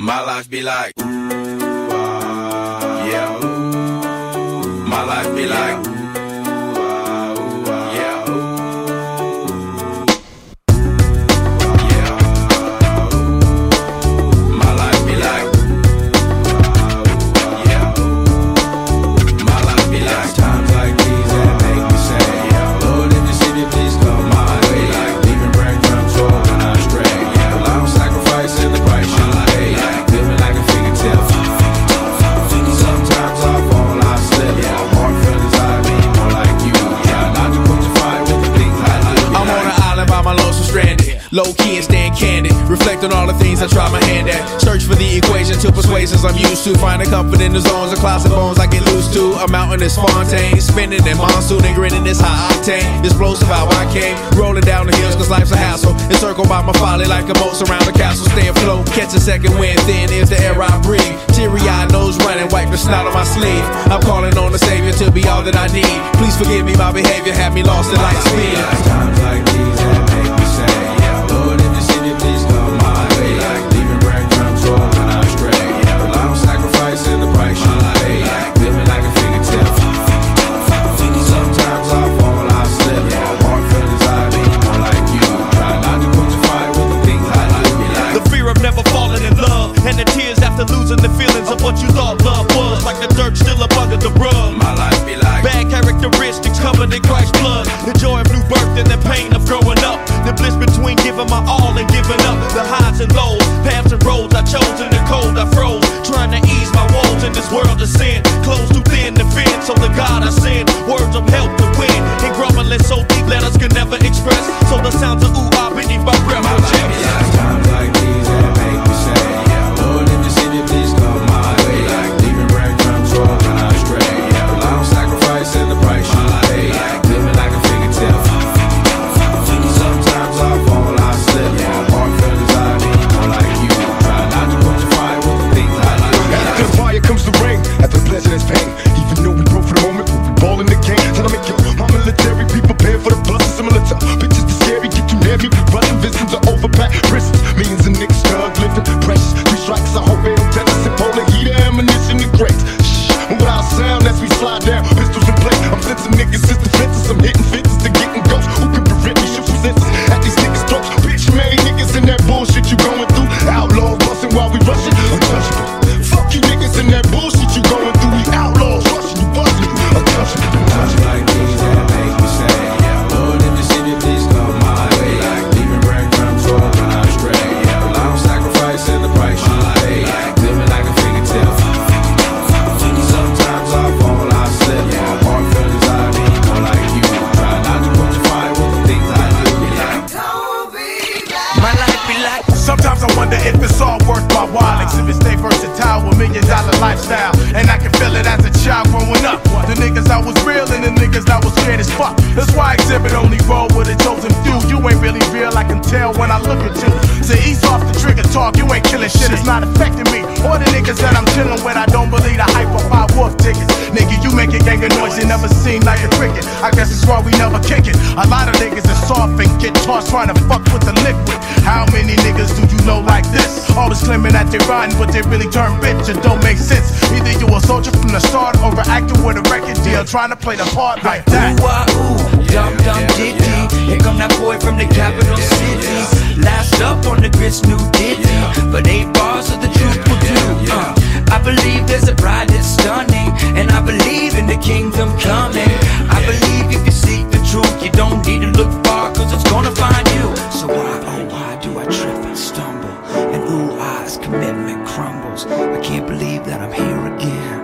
My life be like, ooh, ah, yeah, ooh. My life be like, Low key and staying candid. Reflect on all the things I try my hand at. Search for the equation to persuasions I'm used to. Finding comfort in the zones of closet bones I get loose to. A mountain is Fontaine. Spinning in monsoon and grinning is high octane. Explosive how I came. Rolling down the hills cause life's a hassle. Encircled by my folly like a moat around the castle. Stay afloat. Catch a second wind. Thin is the air I breathe. Teary eyed nose running. Wipe the snot on my sleeve. I'm calling on the Savior to be all that I need. Please forgive me my behavior. Had me lost in light speed. Times like these giving my all and giving up. The highs and lows, paths and roads I chose in the cold I froze. Trying to ease my woes in this world of sin. Close too thin to fit, so the God I send. Words of help to win. And grumbling so deep letters can never running visions of overpacked prisons. My while. Exhibit stay versatile with million dollar lifestyle. And I can feel it as a child growing up. The niggas I was real I was scared as fuck. That's why exhibit only roll with a chosen few. You ain't really real, I can tell when I look at you. So ease off the trigger talk, you ain't killing shit, it's not affecting me. Or the niggas that I'm chilling with, I don't believe the hype of five wolf tickets. Nigga, you make a gang of noise, you never seem like a cricket. I guess it's why we never kick it. A lot of niggas are soft and get tossed trying to fuck with the liquid. How many niggas do you know like this? Always claiming that they're riding, but they really turn bitch. It don't make sense. Either you a soldier from the start or an actor with a record deal trying to play the part like that. Ooh, ah, ooh, dum dum diddy. Here come that boy from the capital city. Last up on the grits, new ditty. But eight bars of the truth will do. Uh, I believe there's a bride that's stunning. And I believe in the kingdom coming. I believe if you seek the truth, you don't need to look far, cause it's gonna find you. So why, oh, why do I trip and stumble? And ooh, eyes, commitment crumbles. I can't believe that I'm here again.